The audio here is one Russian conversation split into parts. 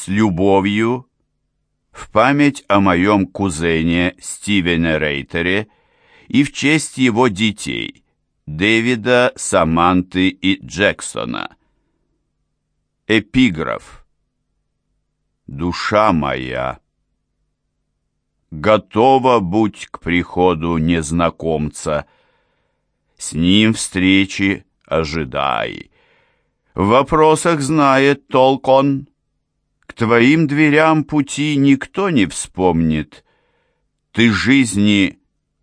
С любовью, в память о моем кузене Стивене Рейтере и в честь его детей, Дэвида, Саманты и Джексона. Эпиграф. Душа моя, готова будь к приходу незнакомца, с ним встречи ожидай. В вопросах знает толк он, к твоим дверям пути никто не вспомнит. Ты жизни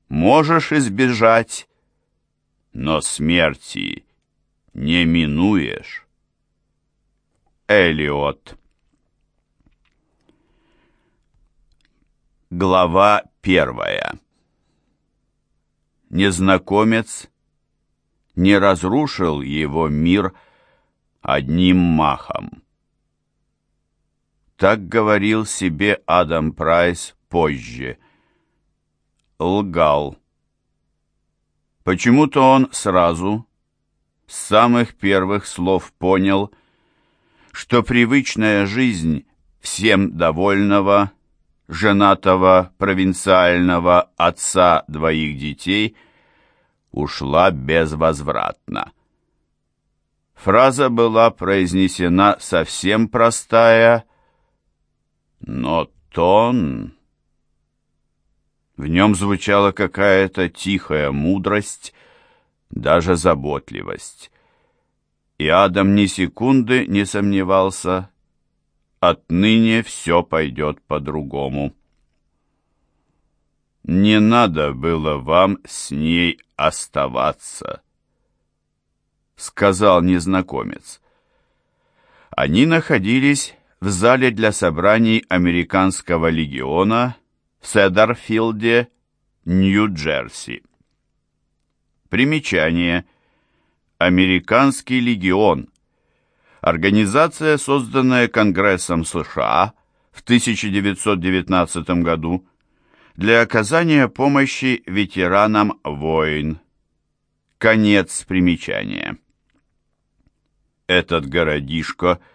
можешь избежать, но смерти не минуешь. Элиот Глава первая Незнакомец не разрушил его мир одним махом. Так говорил себе Адам Прайс позже. Лгал. Почему-то он сразу, с самых первых слов понял, что привычная жизнь всем довольного, женатого провинциального отца двоих детей ушла безвозвратно. Фраза была произнесена совсем простая, но тон... В нем звучала какая-то тихая мудрость, даже заботливость. И Адам ни секунды не сомневался, отныне все пойдет по-другому. Не надо было вам с ней оставаться, сказал незнакомец. Они находились в зале для собраний Американского легиона в Седарфилде, Нью-Джерси. Примечание. Американский легион. Организация, созданная Конгрессом США в 1919 году для оказания помощи ветеранам войн. Конец примечания. Этот городишко –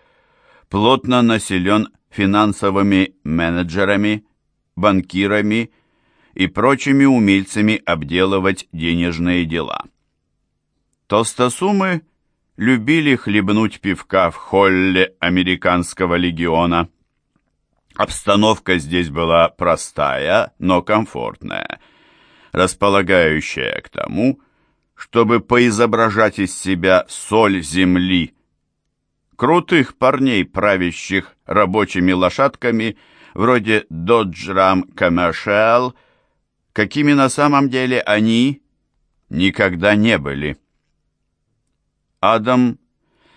плотно населен финансовыми менеджерами, банкирами и прочими умельцами обделывать денежные дела. Толстосумы любили хлебнуть пивка в холле американского легиона. Обстановка здесь была простая, но комфортная, располагающая к тому, чтобы поизображать из себя соль земли – крутых парней, правящих рабочими лошадками, вроде Dodge Ram Commercial, какими на самом деле они никогда не были. Адам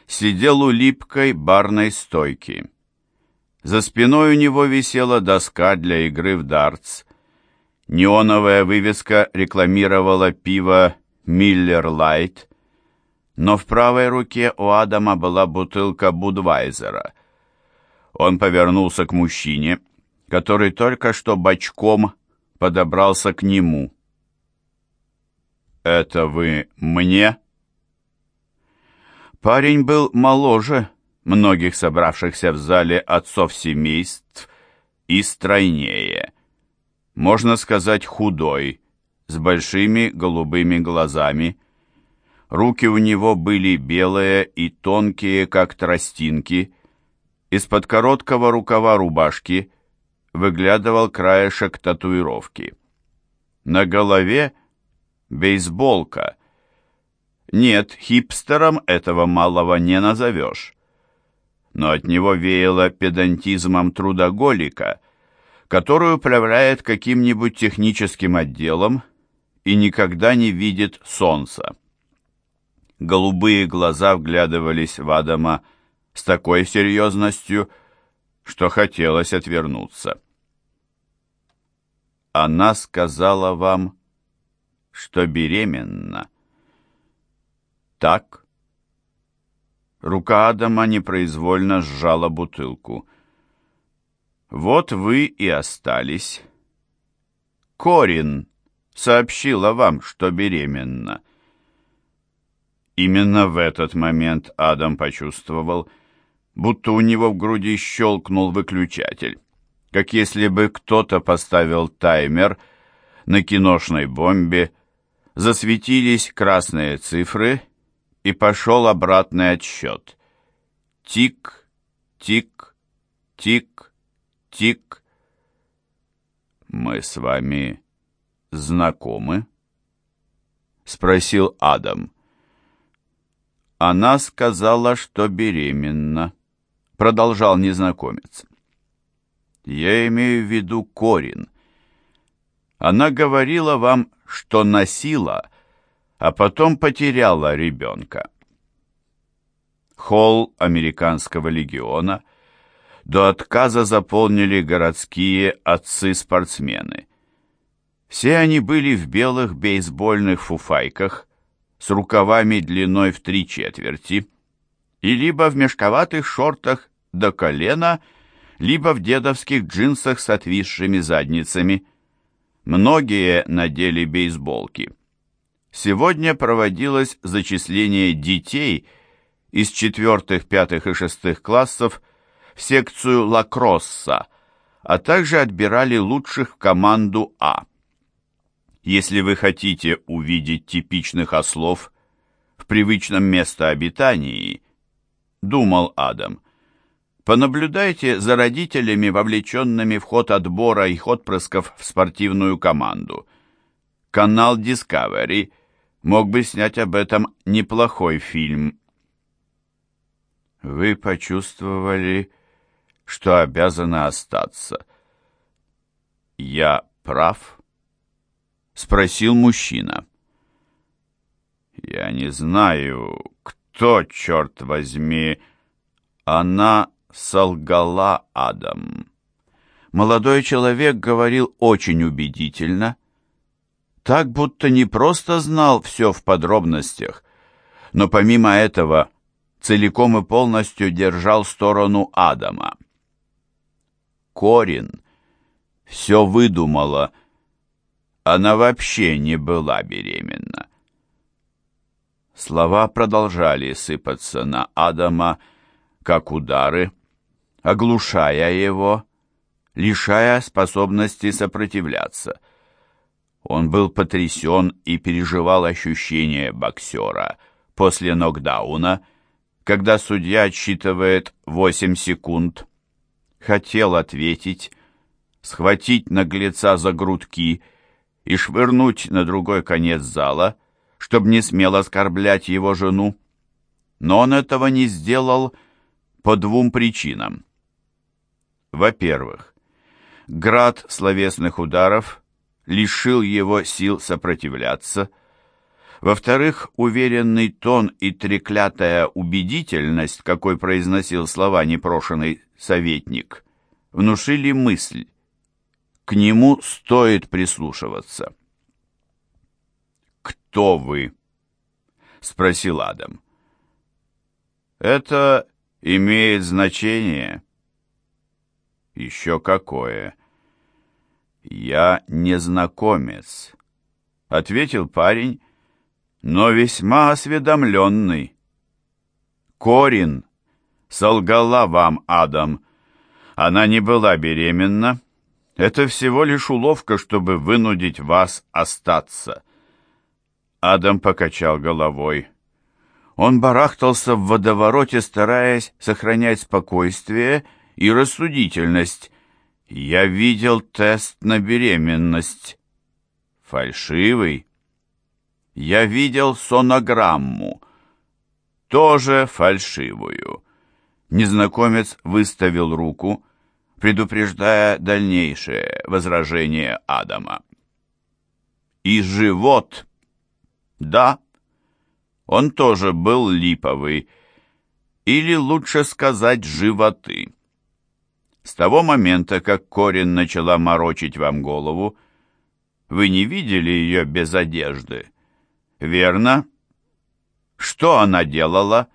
сидел у липкой барной стойки. За спиной у него висела доска для игры в дартс. Неоновая вывеска рекламировала пиво «Миллер Лайт», но в правой руке у Адама была бутылка Будвайзера. Он повернулся к мужчине, который только что бочком подобрался к нему. «Это вы мне?» Парень был моложе многих собравшихся в зале отцов семейств и стройнее. Можно сказать, худой, с большими голубыми глазами, Руки у него были белые и тонкие, как тростинки. Из-под короткого рукава рубашки выглядывал краешек татуировки. На голове бейсболка. Нет, хипстером этого малого не назовешь. Но от него веяло педантизмом трудоголика, который управляет каким-нибудь техническим отделом и никогда не видит солнца. Голубые глаза вглядывались в Адама с такой серьезностью, что хотелось отвернуться. «Она сказала вам, что беременна». «Так?» Рука Адама непроизвольно сжала бутылку. «Вот вы и остались. Корин сообщила вам, что беременна». Именно в этот момент Адам почувствовал, будто у него в груди щелкнул выключатель, как если бы кто-то поставил таймер на киношной бомбе, засветились красные цифры и пошел обратный отсчет. Тик, тик, тик, тик. «Мы с вами знакомы?» — спросил Адам. Она сказала, что беременна, продолжал незнакомец. Я имею в виду Корин. Она говорила вам, что носила, а потом потеряла ребенка. Холл американского легиона до отказа заполнили городские отцы-спортсмены. Все они были в белых бейсбольных фуфайках, с рукавами длиной в три четверти, и либо в мешковатых шортах до колена, либо в дедовских джинсах с отвисшими задницами. Многие надели бейсболки. Сегодня проводилось зачисление детей из четвертых, пятых и шестых классов в секцию лакросса, а также отбирали лучших в команду А. Если вы хотите увидеть типичных ослов в привычном местообитании, думал Адам, понаблюдайте за родителями, вовлеченными в ход отбора их отпрысков в спортивную команду. Канал Discovery мог бы снять об этом неплохой фильм. Вы почувствовали, что обязаны остаться. Я прав? — спросил мужчина. «Я не знаю, кто, черт возьми...» Она солгала Адам. Молодой человек говорил очень убедительно, так будто не просто знал все в подробностях, но помимо этого целиком и полностью держал сторону Адама. Корин все выдумала, — она вообще не была беременна. Слова продолжали сыпаться на Адама, как удары, оглушая его, лишая способности сопротивляться. Он был потрясен и переживал ощущение боксера после нокдауна, когда судья отсчитывает 8 секунд. Хотел ответить, схватить наглеца за грудки — и швырнуть на другой конец зала, чтобы не смел оскорблять его жену. Но он этого не сделал по двум причинам. Во-первых, град словесных ударов лишил его сил сопротивляться. Во-вторых, уверенный тон и треклятая убедительность, какой произносил слова непрошенный советник, внушили мысль, к нему стоит прислушиваться. «Кто вы?» — спросил Адам. «Это имеет значение?» «Еще какое?» «Я незнакомец», — ответил парень, но весьма осведомленный. «Корин солгала вам, Адам. Она не была беременна, это всего лишь уловка, чтобы вынудить вас остаться. Адам покачал головой. Он барахтался в водовороте, стараясь сохранять спокойствие и рассудительность. Я видел тест на беременность. Фальшивый. Я видел сонограмму. Тоже фальшивую. Незнакомец выставил руку, предупреждая дальнейшее возражение Адама. И живот. Да, он тоже был липовый, или лучше сказать животы. С того момента, как Корин начала морочить вам голову, вы не видели ее без одежды, верно? Что она делала?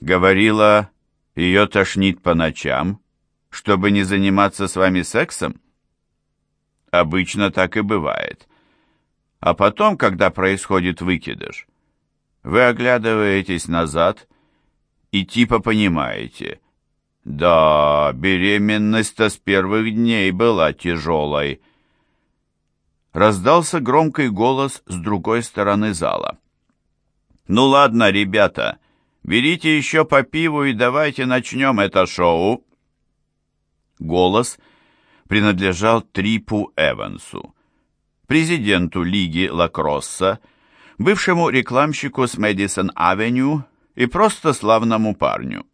Говорила, ее тошнит по ночам, чтобы не заниматься с вами сексом? Обычно так и бывает. А потом, когда происходит выкидыш, вы оглядываетесь назад и типа понимаете. Да, беременность-то с первых дней была тяжелой. Раздался громкий голос с другой стороны зала. «Ну ладно, ребята, берите еще по пиву и давайте начнем это шоу». Голос принадлежал Трипу Эвансу, президенту Лиги Лакросса, бывшему рекламщику с Мэдисон-авеню и просто славному парню.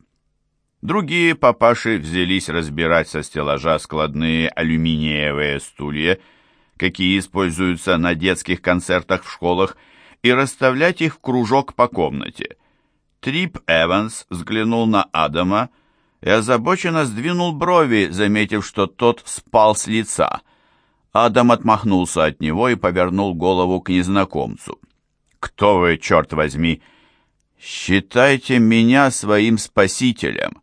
Другие папаши взялись разбирать со стеллажа складные алюминиевые стулья, какие используются на детских концертах в школах, и расставлять их в кружок по комнате. Трип Эванс взглянул на Адама и озабоченно сдвинул брови, заметив, что тот спал с лица. Адам отмахнулся от него и повернул голову к незнакомцу. «Кто вы, черт возьми?» «Считайте меня своим спасителем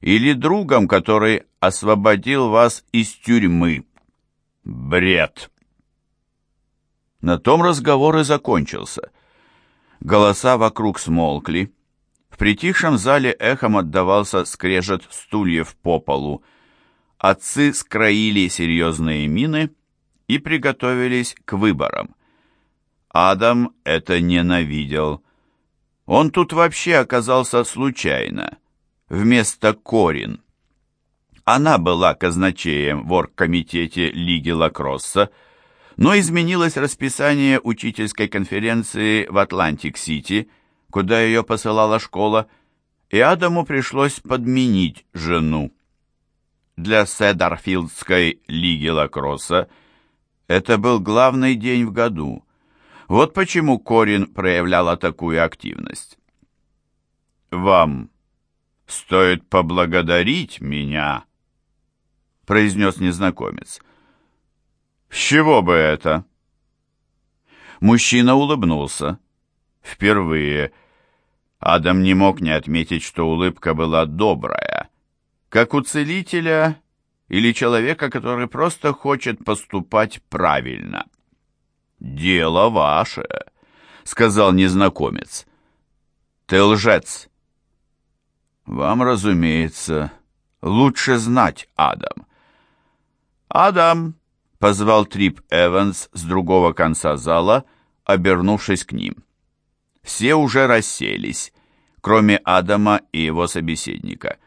или другом, который освободил вас из тюрьмы». «Бред!» На том разговор и закончился. Голоса вокруг смолкли. В притихшем зале эхом отдавался скрежет стульев по полу. Отцы скроили серьезные мины и приготовились к выборам. Адам это ненавидел. Он тут вообще оказался случайно, вместо Корин. Она была казначеем в оргкомитете Лиги Лакросса, но изменилось расписание учительской конференции в Атлантик-Сити, куда ее посылала школа, и Адаму пришлось подменить жену. Для Седарфилдской лиги лакросса это был главный день в году. Вот почему Корин проявляла такую активность. «Вам стоит поблагодарить меня», — произнес незнакомец. «С чего бы это?» Мужчина улыбнулся. Впервые. Адам не мог не отметить, что улыбка была добрая, как у целителя или человека, который просто хочет поступать правильно. «Дело ваше», — сказал незнакомец. «Ты лжец». «Вам, разумеется, лучше знать, Адам». «Адам», — позвал Трип Эванс с другого конца зала, обернувшись к ним. Все уже расселись, кроме Адама и его собеседника.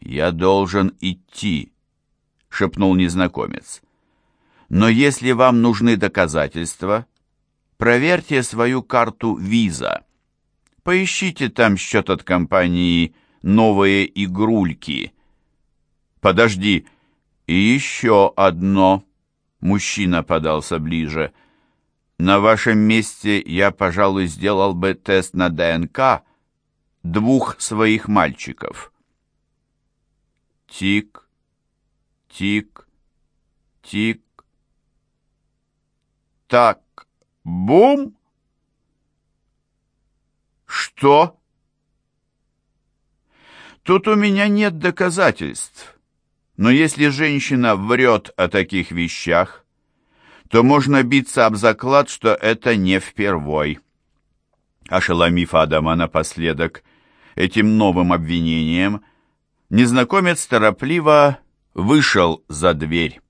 «Я должен идти», — шепнул незнакомец. «Но если вам нужны доказательства, проверьте свою карту виза. Поищите там счет от компании «Новые игрульки». «Подожди, и еще одно». Мужчина подался ближе. «На вашем месте я, пожалуй, сделал бы тест на ДНК двух своих мальчиков». Тик, тик, тик. Так, бум. Что? Тут у меня нет доказательств. Но если женщина врет о таких вещах, то можно биться об заклад, что это не впервой. Ошеломив Адама напоследок этим новым обвинением, незнакомец торопливо вышел за дверь.